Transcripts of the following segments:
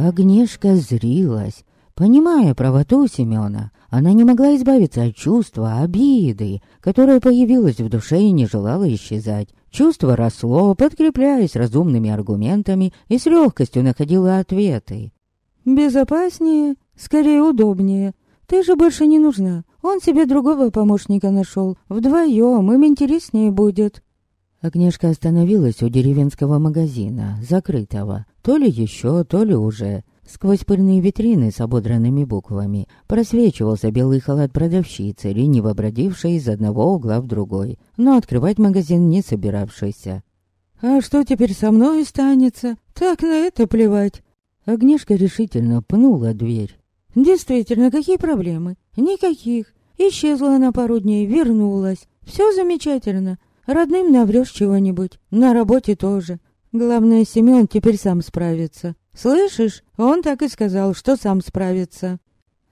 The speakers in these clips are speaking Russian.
Агнешка зрилась. Понимая правоту Семёна, она не могла избавиться от чувства обиды, которое появилось в душе и не желало исчезать. Чувство росло, подкрепляясь разумными аргументами, и с легкостью находило ответы. «Безопаснее, скорее удобнее. Ты же больше не нужна. Он себе другого помощника нашел. Вдвоем им интереснее будет». Агнешка остановилась у деревенского магазина, закрытого. То ли еще, то ли уже. Сквозь пыльные витрины с ободранными буквами просвечивался белый халат продавщицы, лениво бродившей из одного угла в другой, но открывать магазин не собиравшийся. «А что теперь со мной станется? Так на это плевать!» Агнешка решительно пнула дверь. «Действительно, какие проблемы? Никаких. Исчезла на пару дней, вернулась. Все замечательно. Родным наврешь чего-нибудь. На работе тоже. Главное, Семен теперь сам справится. Слышишь? Он так и сказал, что сам справится.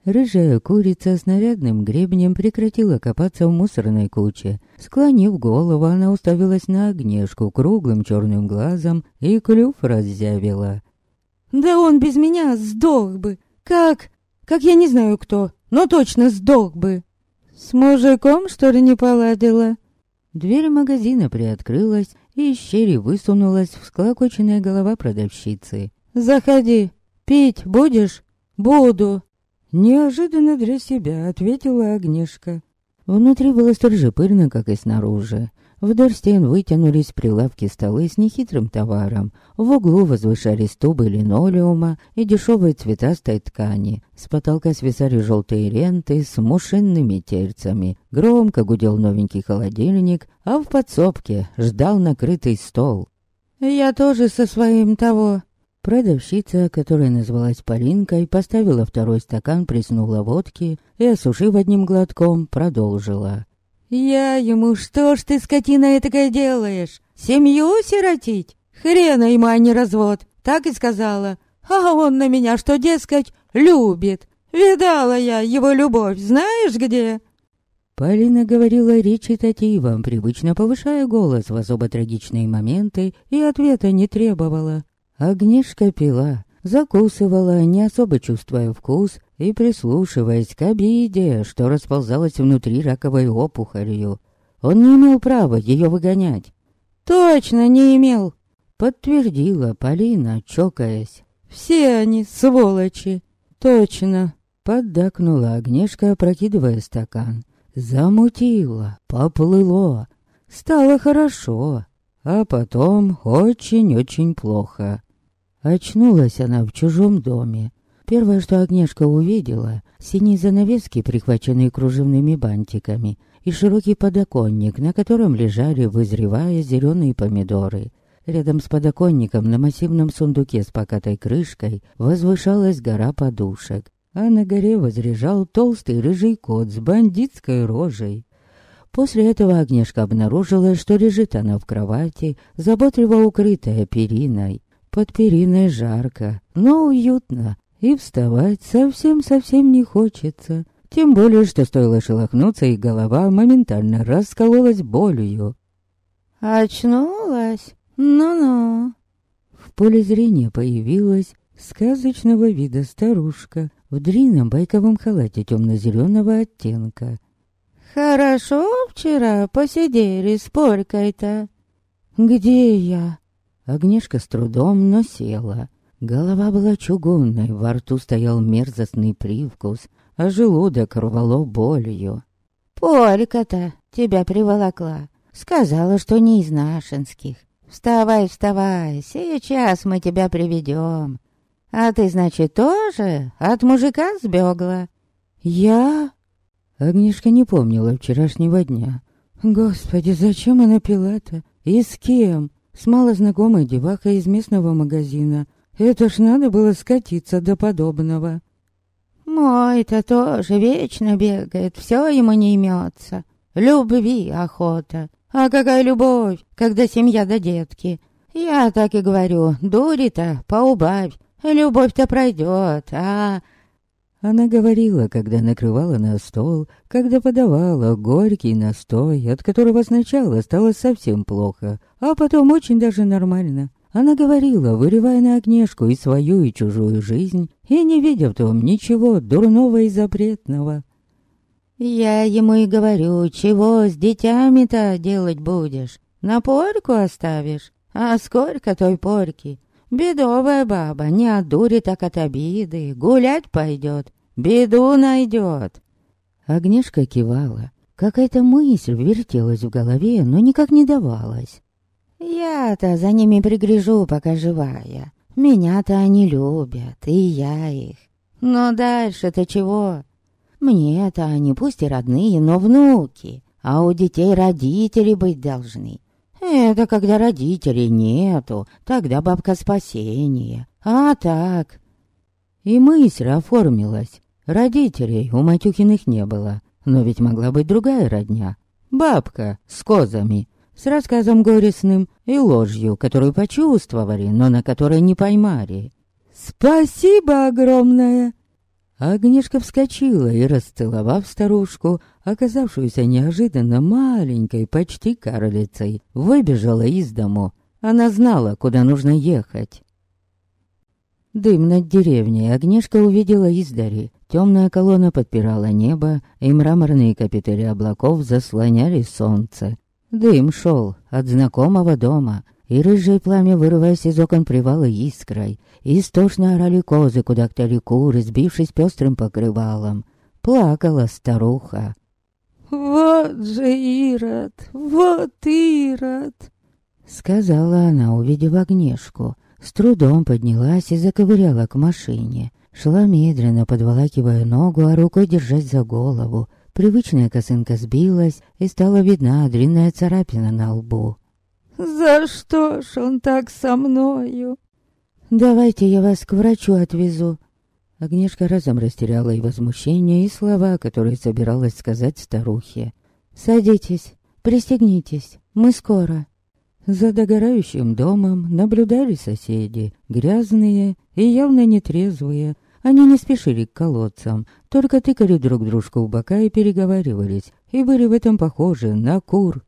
Рыжая курица с нарядным гребнем прекратила копаться в мусорной куче. Склонив голову, она уставилась на огнешку круглым черным глазом и клюв раззявила. «Да он без меня сдох бы! Как? Как я не знаю кто, но точно сдох бы!» «С мужиком, что ли, не поладила?» Дверь магазина приоткрылась, и из щели высунулась всклокоченная голова продавщицы. «Заходи. Пить будешь?» «Буду». Неожиданно для себя ответила Агнешка. Внутри было столь же пыльно, как и снаружи. Вдоль стен вытянулись прилавки столы с нехитрым товаром. В углу возвышались тубы линолеума и дешевые цветастой ткани. С потолка свисали желтые ленты с мушинными тельцами. Громко гудел новенький холодильник, а в подсобке ждал накрытый стол. «Я тоже со своим того...» Продавщица, которая называлась Полинкой, поставила второй стакан, приснула водки и, осушив одним глотком, продолжила. «Я ему, что ж ты, скотина, такая делаешь? Семью сиротить? Хрена ему, а не развод!» Так и сказала. «А он на меня, что, дескать, любит. Видала я его любовь, знаешь где?» Полина говорила речитативом, привычно повышая голос в особо трагичные моменты, и ответа не требовала. Огнишка пила, закусывала, не особо чувствуя вкус и прислушиваясь к обиде, что расползалась внутри раковой опухолью. Он не имел права ее выгонять. «Точно не имел!» — подтвердила Полина, чокаясь. «Все они сволочи!» «Точно!» — поддакнула Агнешка, опрокидывая стакан. Замутило, поплыло, стало хорошо, а потом очень-очень плохо. Очнулась она в чужом доме. Первое, что Агнешка увидела, синие занавески, прихваченные кружевными бантиками, и широкий подоконник, на котором лежали, вызревая, зеленые помидоры. Рядом с подоконником на массивном сундуке с покатой крышкой возвышалась гора подушек, а на горе возряжал толстый рыжий кот с бандитской рожей. После этого Агнешка обнаружила, что лежит она в кровати, заботливо укрытая периной. Под периной жарко, но уютно, и вставать совсем-совсем не хочется. Тем более, что стоило шелохнуться, и голова моментально раскололась болью. «Очнулась? Ну-ну!» В поле зрения появилась сказочного вида старушка в длинном байковом халате темно-зеленого оттенка. «Хорошо вчера посидели с Полькой-то?» «Где я?» Огнешка с трудом, но села. Голова была чугунной, во рту стоял мерзостный привкус, а желудок рвало болью. «Полька-то тебя приволокла. Сказала, что не из нашинских. Вставай, вставай, сейчас мы тебя приведем. А ты, значит, тоже от мужика сбегла?» «Я?» Агнешка не помнила вчерашнего дня. «Господи, зачем она пила-то? И с кем?» С малознакомой девахой из местного магазина. Это ж надо было скатиться до подобного. Мой-то тоже вечно бегает, все ему не имется. Любви охота. А какая любовь, когда семья до детки. Я так и говорю, дури-то поубавь. Любовь-то пройдет, а она говорила, когда накрывала на стол, когда подавала горький настой, от которого сначала стало совсем плохо, а потом очень даже нормально. Она говорила, вырывая на огнешку и свою, и чужую жизнь, и не видя в том ничего дурного и запретного. «Я ему и говорю, чего с детьми-то делать будешь? На порку оставишь? А сколько той порки? Бедовая баба, не от дури, так от обиды, гулять пойдет, беду найдет». Огнешка кивала. Какая-то мысль вертелась в голове, но никак не давалась. «Я-то за ними пригрежу, пока живая. Меня-то они любят, и я их. Но дальше-то чего? Мне-то они пусть и родные, но внуки, а у детей родители быть должны. Это когда родителей нету, тогда бабка спасения. А так... И мысль оформилась. Родителей у Матюхиных не было, но ведь могла быть другая родня. Бабка с козами, с рассказом горестным и ложью, которую почувствовали, но на которой не поймали. «Спасибо огромное!» Агнешка вскочила и, расцеловав старушку, оказавшуюся неожиданно маленькой, почти карлицей, выбежала из дому. Она знала, куда нужно ехать. Дым над деревней Агнешка увидела издари. Темная колонна подпирала небо, и мраморные капители облаков заслоняли солнце. Дым шел от знакомого дома, и рыжее пламя, вырываясь из окон привала искрой, истошно орали козы, куда ктали куры, сбившись пестрым покрывалом. Плакала старуха. «Вот же Ирод! Вот Ирод!» Сказала она, увидев огнешку. С трудом поднялась и заковыряла к машине. Шла медленно, подволакивая ногу, а рукой держась за голову. Привычная косынка сбилась, и стала видна длинная царапина на лбу. «За что ж он так со мною?» «Давайте я вас к врачу отвезу». Агнешка разом растеряла и возмущение, и слова, которые собиралась сказать старухе. «Садитесь, пристегнитесь, мы скоро». За догорающим домом наблюдали соседи, грязные и явно нетрезвые, они не спешили к колодцам, только тыкали друг дружку в бока и переговаривались, и были в этом похожи на кур.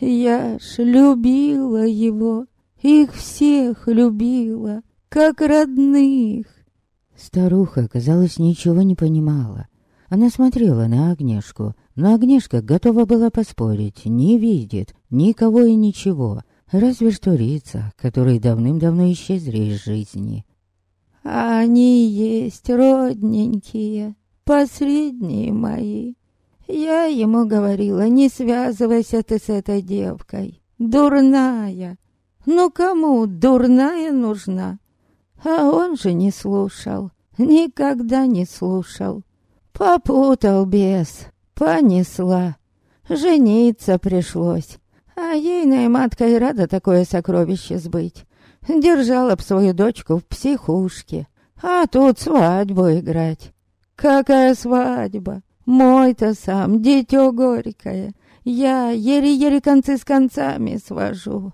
«Я ж любила его, их всех любила, как родных!» Старуха, казалось, ничего не понимала. Она смотрела на Агнешку, но Агнешка готова была поспорить, не видит никого и ничего, разве что лица, которые давным-давно исчезли из жизни. Они есть родненькие, последние мои. Я ему говорила, не связывайся ты с этой девкой. Дурная. Ну кому дурная нужна? А он же не слушал, никогда не слушал. Попутал бес, понесла. Жениться пришлось. А ейная матка рада такое сокровище сбыть. Держала б свою дочку в психушке. А тут свадьбу играть. Какая свадьба? Мой-то сам, дитё горькое. Я еле-еле концы с концами свожу.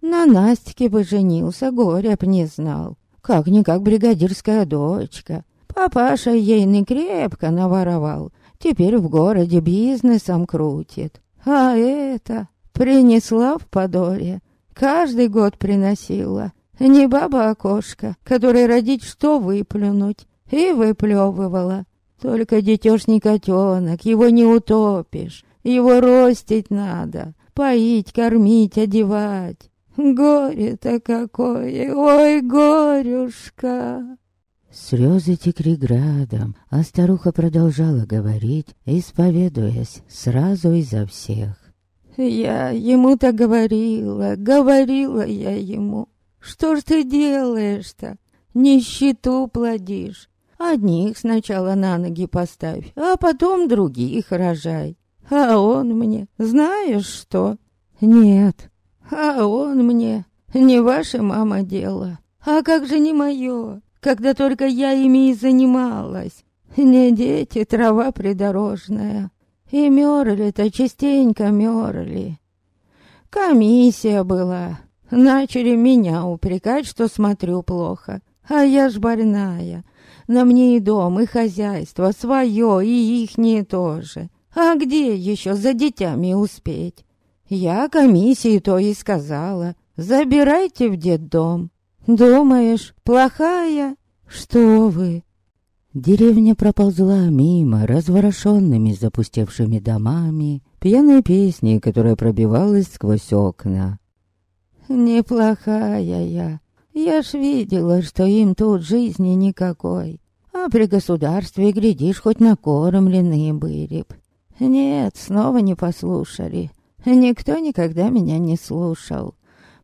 На Настике бы женился, горя б не знал. Как-никак бригадирская дочка. Папаша ейный крепко наворовал. Теперь в городе бизнесом крутит. А это принесла в подоле Каждый год приносила. Не баба, а кошка, которой родить что выплюнуть. И выплевывала. Только детёшний котенок, его не утопишь. Его ростить надо. Поить, кормить, одевать. Горе-то какое, ой, горюшка. Слезы текли градом, а старуха продолжала говорить, исповедуясь сразу изо всех. Я ему-то говорила, говорила я ему. Что ж ты делаешь-то? Нищету плодишь. Одних сначала на ноги поставь, а потом других рожай. А он мне, знаешь что? Нет. А он мне, не ваша мама дело. А как же не мое, когда только я ими и занималась? Не дети, трава придорожная. И мерли-то частенько мерли. Комиссия была. Начали меня упрекать, что смотрю плохо. А я ж больная. На мне и дом, и хозяйство свое, и ихние тоже. А где еще за детьми успеть? Я комиссии то и сказала. забирайте в детдом. Думаешь, плохая? Что вы? Деревня проползла мимо разворошенными запустевшими домами, пьяной песней, которая пробивалась сквозь окна. Неплохая я. Я ж видела, что им тут жизни никакой. А при государстве, глядишь, хоть накормленные были б. Нет, снова не послушали. Никто никогда меня не слушал.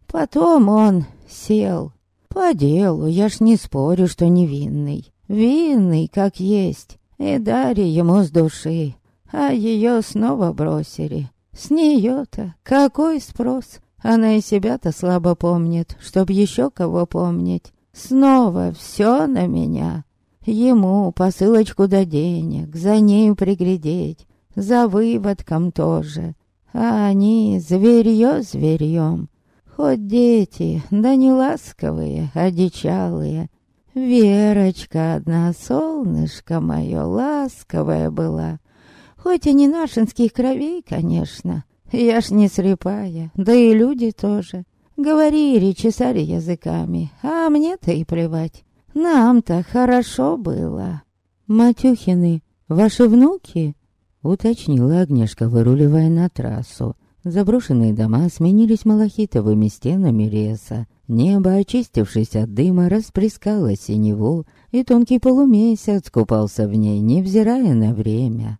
Потом он сел. По делу, я ж не спорю, что невинный. Винный, как есть. И Дарья ему с души. А ее снова бросили. С нее-то какой спрос? Она и себя-то слабо помнит, чтоб еще кого помнить. Снова все на меня. Ему посылочку до денег, за нею приглядеть, за выводком тоже. А они зверье зверьем. Хоть дети, да не ласковые, а дичалые. Верочка одна, солнышко мое, ласковая была. Хоть и не нашинских кровей, конечно. Я ж не слепая, да и люди тоже. Говорили, чесали языками, а мне-то и плевать. Нам-то хорошо было. Матюхины, ваши внуки? Уточнила Агнешка, выруливая на трассу. Заброшенные дома сменились малахитовыми стенами леса. Небо, очистившись от дыма, расплескало синеву, и тонкий полумесяц купался в ней, невзирая на время.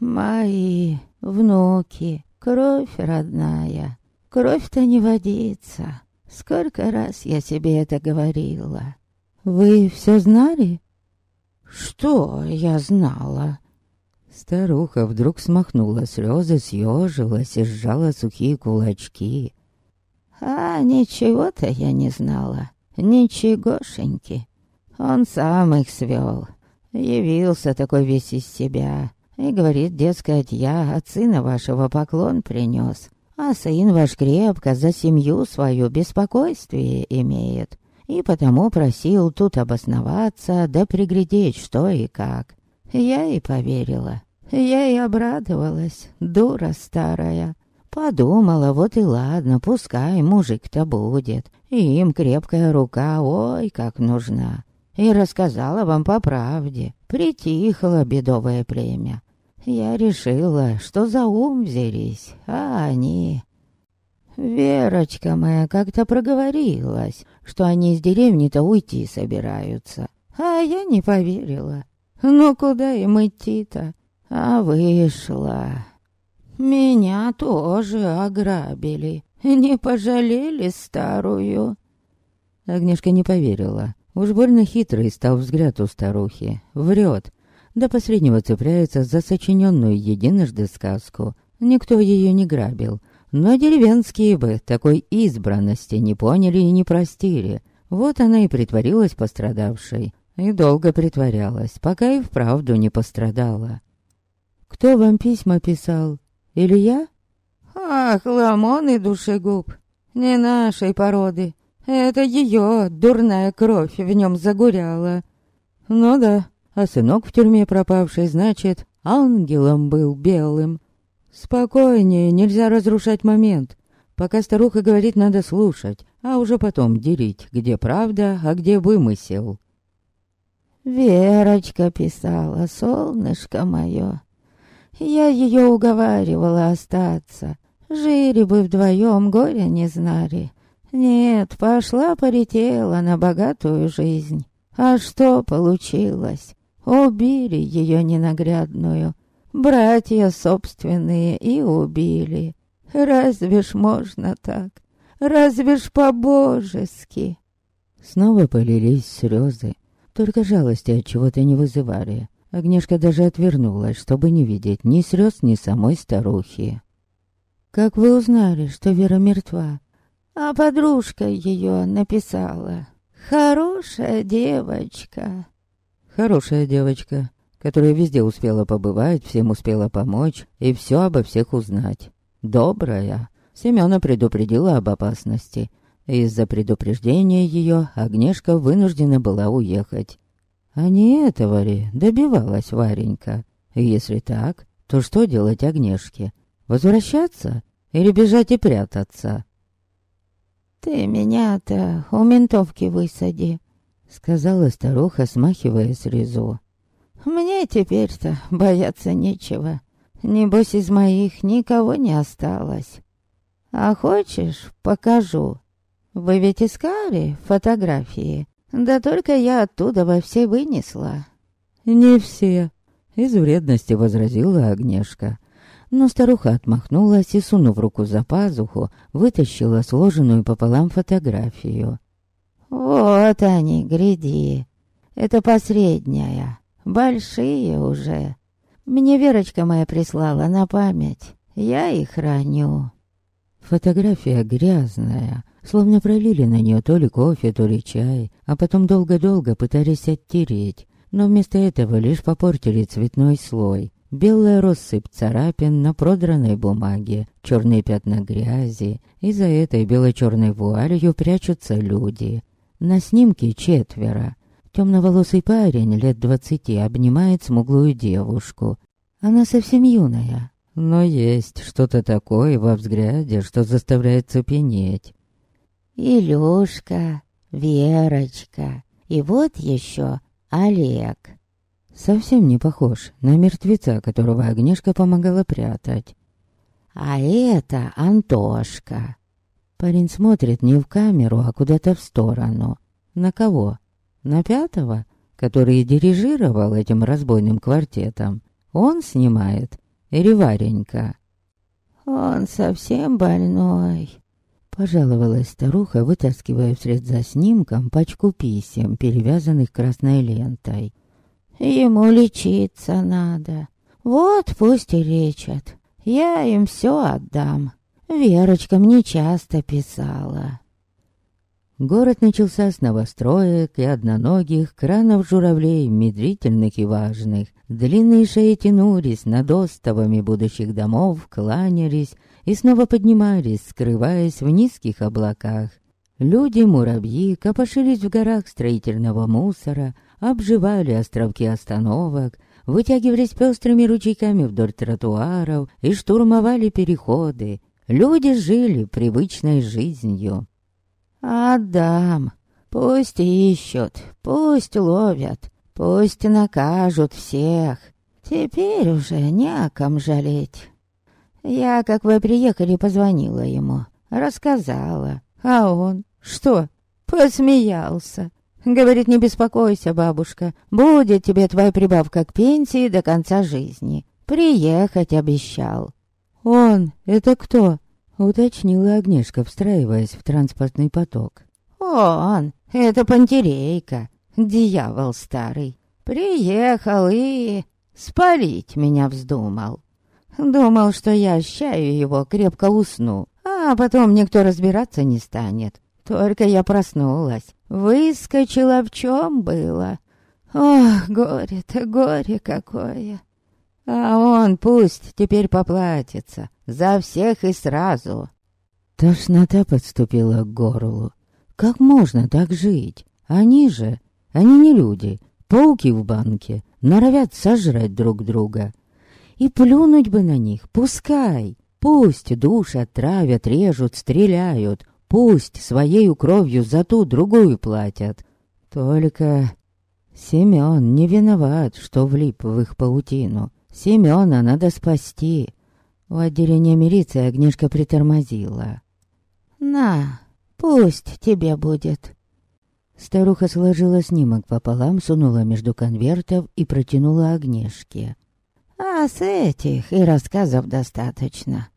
«Мои внуки, кровь родная, кровь-то не водится. Сколько раз я себе это говорила. Вы все знали?» «Что я знала?» Старуха вдруг смахнула слезы, съежилась и сжала сухие кулачки. А ничего-то я не знала. Ничегошеньки. Он сам их свел. Явился такой весь из себя. И говорит, дескать, я от сына вашего поклон принес. А сын ваш крепко за семью свою беспокойствие имеет. И потому просил тут обосноваться, да приглядеть, что и как. Я и поверила. Я и обрадовалась, дура старая. Подумала, вот и ладно, пускай мужик-то будет. Им крепкая рука, ой, как нужна. И рассказала вам по правде. Притихло бедовое племя. Я решила, что за взялись, а они... Верочка моя как-то проговорилась, что они из деревни-то уйти собираются. А я не поверила. Ну куда им идти-то? А вышла. Меня тоже ограбили. Не пожалели старую. Агнешка не поверила. Уж больно хитрый стал взгляд у старухи. Врет. До последнего цепляется за сочиненную единожды сказку. Никто ее не грабил. Но деревенские бы такой избранности не поняли и не простили. Вот она и притворилась пострадавшей. И долго притворялась, пока и вправду не пострадала. «Кто вам письма писал?» Или я? Ах, Ламон и душегуб. Не нашей породы. Это ее дурная кровь в нем загуряла. Ну да, а сынок в тюрьме пропавший, значит, ангелом был белым. Спокойнее, нельзя разрушать момент. Пока старуха говорит, надо слушать, а уже потом делить, где правда, а где вымысел. Верочка писала, солнышко мое, я ее уговаривала остаться. Жили бы вдвоем, горя не знали. Нет, пошла полетела на богатую жизнь. А что получилось? Убили ее ненаглядную. Братья собственные и убили. Разве ж можно так? Разве ж по-божески? Снова полились слезы. Только жалости от чего-то не вызывали. Агнешка даже отвернулась, чтобы не видеть ни слез, ни самой старухи. «Как вы узнали, что Вера мертва?» «А подружка ее написала. Хорошая девочка». «Хорошая девочка, которая везде успела побывать, всем успела помочь и все обо всех узнать. Добрая». Семена предупредила об опасности. Из-за предупреждения ее Агнешка вынуждена была уехать. А не этого ли добивалась Варенька? Если так, то что делать Агнешке? Возвращаться или бежать и прятаться? «Ты меня-то у ментовки высади», — сказала старуха, смахивая слезу. «Мне теперь-то бояться нечего. Небось, из моих никого не осталось. А хочешь, покажу. Вы ведь искали фотографии? Да только я оттуда во все вынесла». «Не все», — из вредности возразила Агнешка. Но старуха отмахнулась и, сунув руку за пазуху, вытащила сложенную пополам фотографию. «Вот они, гряди. Это посредняя. Большие уже. Мне Верочка моя прислала на память. Я их храню». Фотография грязная, словно пролили на нее то ли кофе, то ли чай, а потом долго-долго пытались оттереть, но вместо этого лишь попортили цветной слой. Белая россыпь царапин на продранной бумаге, черные пятна грязи, и за этой бело-черной вуалью прячутся люди. На снимке четверо. Темноволосый парень лет двадцати обнимает смуглую девушку. Она совсем юная, но есть что-то такое во взгляде, что заставляет цепенеть. «Илюшка, Верочка, и вот еще Олег». Совсем не похож на мертвеца, которого Агнешка помогала прятать. «А это Антошка». Парень смотрит не в камеру, а куда-то в сторону. На кого? На пятого, который дирижировал этим разбойным квартетом. Он снимает. Или Варенька? «Он совсем больной», — пожаловалась старуха, вытаскивая вслед за снимком пачку писем, перевязанных красной лентой. Ему лечиться надо. Вот пусть и лечат. Я им все отдам. Верочка мне часто писала. Город начался с новостроек и одноногих, кранов журавлей, медрительных и важных. Длинные шеи тянулись над остовами будущих домов, кланялись и снова поднимались, скрываясь в низких облаках. Люди-муравьи копошились в горах строительного мусора, обживали островки остановок, вытягивались пестрыми ручейками вдоль тротуаров и штурмовали переходы. Люди жили привычной жизнью. «Отдам. Пусть ищут, пусть ловят, пусть накажут всех. Теперь уже не о ком жалеть». Я, как вы приехали, позвонила ему, рассказала. А он что? Посмеялся. Говорит, не беспокойся, бабушка, будет тебе твоя прибавка к пенсии до конца жизни. Приехать обещал. Он, это кто? Уточнила Агнешка, встраиваясь в транспортный поток. Он, это Пантерейка, дьявол старый. Приехал и спалить меня вздумал. Думал, что я ощаю его, крепко усну, а потом никто разбираться не станет. Только я проснулась, выскочила в чем было. Ох, горе-то, горе какое. А он пусть теперь поплатится за всех и сразу. Тошнота подступила к горлу. Как можно так жить? Они же, они не люди, пауки в банке, норовят сожрать друг друга. И плюнуть бы на них, пускай. Пусть душат, травят, режут, стреляют, Пусть своей кровью за ту другую платят. Только Семён не виноват, что влип в их паутину. Семёна надо спасти. У отделения милиции огнишка притормозила. «На, пусть тебе будет». Старуха сложила снимок пополам, сунула между конвертов и протянула огнешке. «А с этих и рассказов достаточно.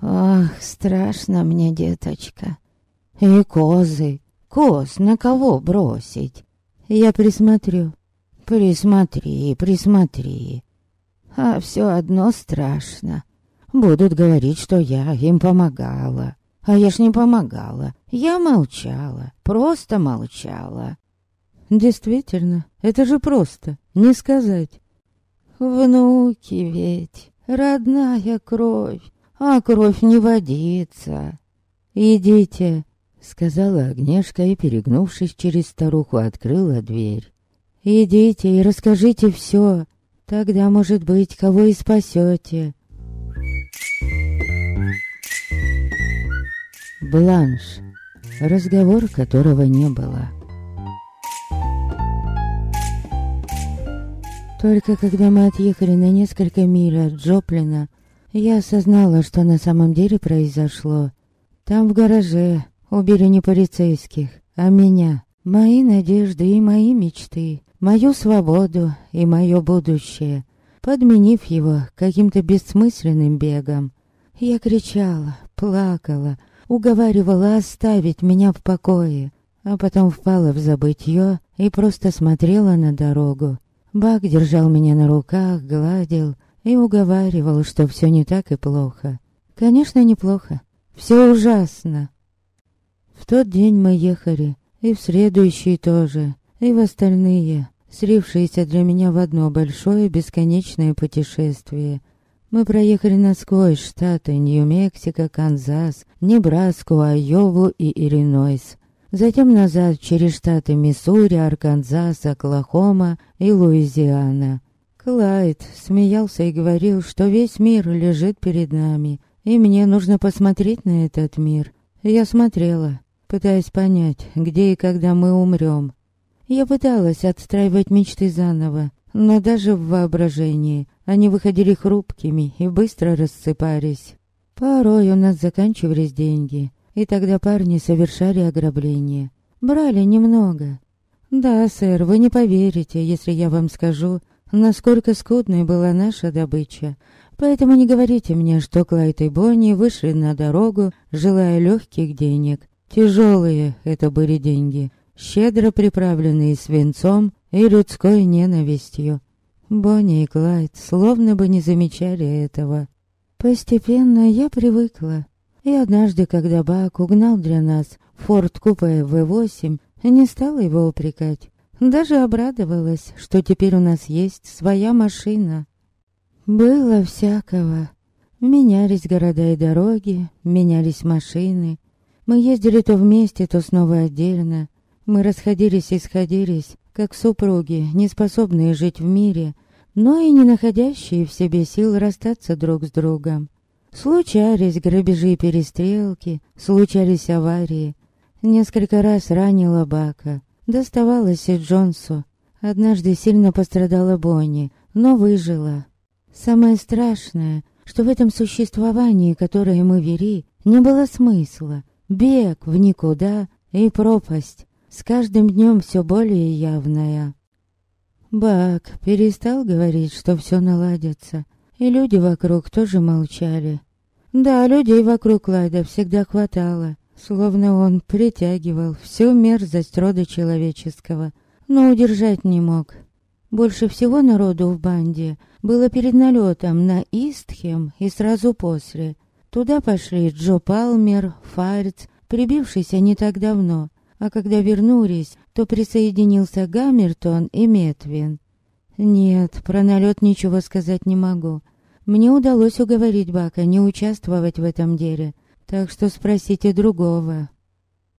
Ох, страшно мне, деточка. И козы. Коз на кого бросить? Я присмотрю. Присмотри, присмотри. А все одно страшно. Будут говорить, что я им помогала. А я ж не помогала. Я молчала. Просто молчала. Действительно, это же просто. Не сказать. Внуки ведь. Родная кровь. А кровь не водится. Идите, Сказала Агнешка и, перегнувшись через старуху, открыла дверь. «Идите и расскажите все. Тогда, может быть, кого и спасете». Бланш. разговор которого не было. Только когда мы отъехали на несколько миль от Джоплина, я осознала, что на самом деле произошло. Там в гараже убили не полицейских, а меня, мои надежды и мои мечты, мою свободу и мое будущее, подменив его каким-то бессмысленным бегом. Я кричала, плакала, уговаривала оставить меня в покое, а потом впала в забытье и просто смотрела на дорогу. Бак держал меня на руках, гладил и уговаривал, что все не так и плохо. Конечно, неплохо. Все ужасно. В тот день мы ехали, и в следующий тоже, и в остальные, срившиеся для меня в одно большое бесконечное путешествие. Мы проехали насквозь штаты Нью-Мексико, Канзас, Небраску, Айову и Иллинойс. Затем назад через штаты Миссури, Арканзас, Оклахома и Луизиана. Клайд смеялся и говорил, что весь мир лежит перед нами, и мне нужно посмотреть на этот мир. Я смотрела, пытаясь понять, где и когда мы умрем. Я пыталась отстраивать мечты заново, но даже в воображении они выходили хрупкими и быстро рассыпались. Порой у нас заканчивались деньги, и тогда парни совершали ограбление. Брали немного. Да, сэр, вы не поверите, если я вам скажу, насколько скудной была наша добыча. Поэтому не говорите мне, что Клайд и Бонни вышли на дорогу, желая легких денег. Тяжелые это были деньги, щедро приправленные свинцом и людской ненавистью. Бонни и Клайд словно бы не замечали этого. Постепенно я привыкла. И однажды, когда Бак угнал для нас Форд Купе В8, не стала его упрекать. Даже обрадовалась, что теперь у нас есть своя машина. Было всякого. Менялись города и дороги, менялись машины. Мы ездили то вместе, то снова отдельно. Мы расходились и сходились, как супруги, не способные жить в мире, но и не находящие в себе сил расстаться друг с другом. Случались грабежи и перестрелки, случались аварии. Несколько раз ранила Бака, доставалось и Джонсу. Однажды сильно пострадала Бонни, но выжила. Самое страшное, что в этом существовании, которое мы вели, не было смысла. Бег в никуда и пропасть с каждым днем все более явная. Бак перестал говорить, что все наладится, и люди вокруг тоже молчали. Да, людей вокруг Лайда всегда хватало, словно он притягивал всю мерзость рода человеческого, но удержать не мог. Больше всего народу в банде было перед налетом на Истхем и сразу после. Туда пошли Джо Палмер, Фарц, прибившийся не так давно, а когда вернулись, то присоединился Гаммертон и Метвин. Нет, про налет ничего сказать не могу. Мне удалось уговорить Бака не участвовать в этом деле, так что спросите другого.